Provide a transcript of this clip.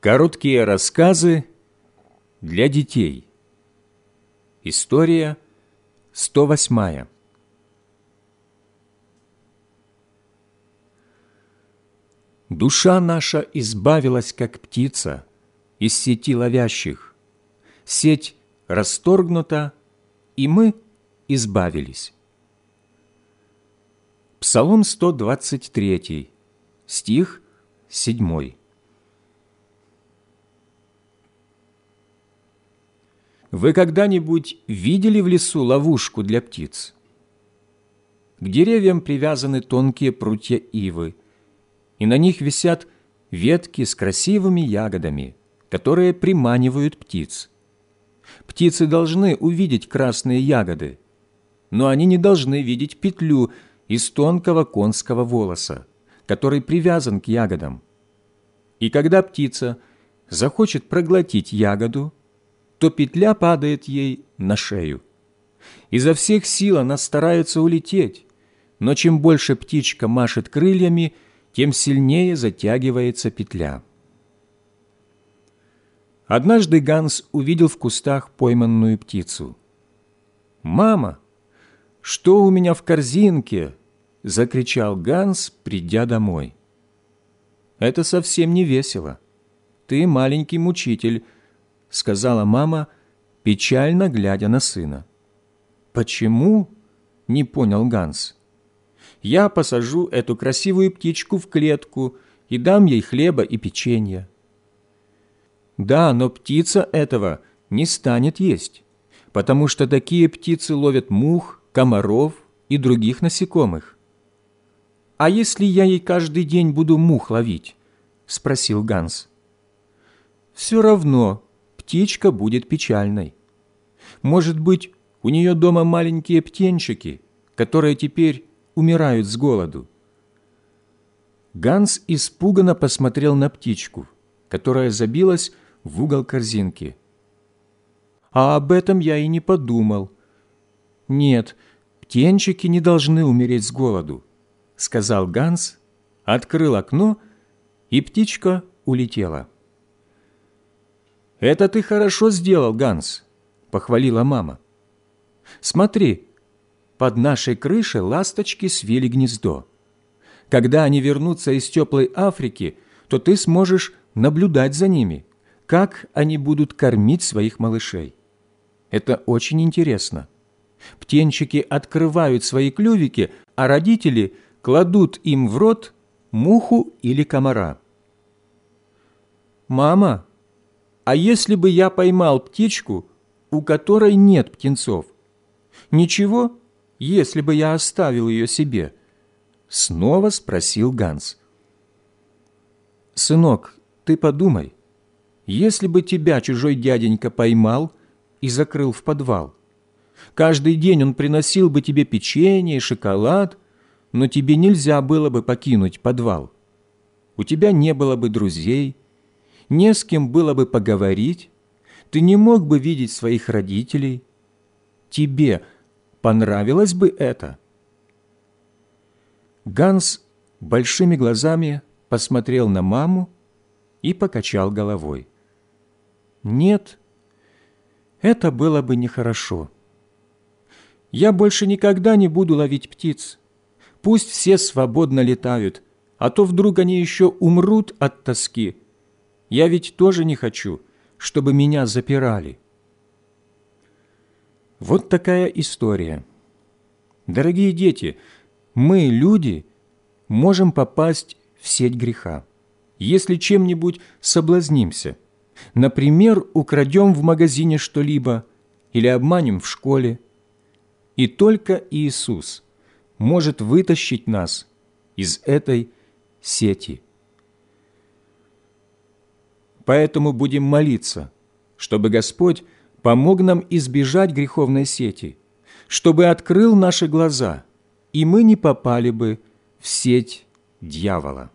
Короткие рассказы для детей. История 108. Душа наша избавилась, как птица, из сети ловящих. Сеть расторгнута, и мы избавились. Псалом 123, стих 7. Вы когда-нибудь видели в лесу ловушку для птиц? К деревьям привязаны тонкие прутья ивы, и на них висят ветки с красивыми ягодами, которые приманивают птиц. Птицы должны увидеть красные ягоды, но они не должны видеть петлю из тонкого конского волоса, который привязан к ягодам. И когда птица захочет проглотить ягоду, то петля падает ей на шею. Изо всех сил она старается улететь, но чем больше птичка машет крыльями, тем сильнее затягивается петля. Однажды Ганс увидел в кустах пойманную птицу. «Мама, что у меня в корзинке?» – закричал Ганс, придя домой. «Это совсем не весело. Ты маленький мучитель», – сказала мама, печально глядя на сына. «Почему?» – не понял Ганс. «Я посажу эту красивую птичку в клетку и дам ей хлеба и печенье». Да, но птица этого не станет есть, потому что такие птицы ловят мух, комаров и других насекомых. «А если я ей каждый день буду мух ловить?» – спросил Ганс. «Все равно птичка будет печальной. Может быть, у нее дома маленькие птенчики, которые теперь умирают с голоду. Ганс испуганно посмотрел на птичку, которая забилась в угол корзинки. А об этом я и не подумал. Нет, птенчики не должны умереть с голоду, сказал Ганс, открыл окно, и птичка улетела. «Это ты хорошо сделал, Ганс», — похвалила мама. «Смотри, под нашей крышей ласточки свели гнездо. Когда они вернутся из теплой Африки, то ты сможешь наблюдать за ними, как они будут кормить своих малышей. Это очень интересно. Птенчики открывают свои клювики, а родители кладут им в рот муху или комара. «Мама, а если бы я поймал птичку, у которой нет птенцов? Ничего, если бы я оставил ее себе?» Снова спросил Ганс. «Сынок, ты подумай, если бы тебя чужой дяденька поймал и закрыл в подвал, каждый день он приносил бы тебе печенье, шоколад, но тебе нельзя было бы покинуть подвал. У тебя не было бы друзей, не с кем было бы поговорить, ты не мог бы видеть своих родителей. Тебе понравилось бы это?» Ганс большими глазами посмотрел на маму и покачал головой. «Нет, это было бы нехорошо. Я больше никогда не буду ловить птиц. Пусть все свободно летают, а то вдруг они еще умрут от тоски, я ведь тоже не хочу, чтобы меня запирали. Вот такая история. Дорогие дети, мы, люди, можем попасть в сеть греха, если чем-нибудь соблазнимся. Например, украдем в магазине что-либо или обманем в школе. И только Иисус может вытащить нас из этой сети – Поэтому будем молиться, чтобы Господь помог нам избежать греховной сети, чтобы открыл наши глаза, и мы не попали бы в сеть дьявола.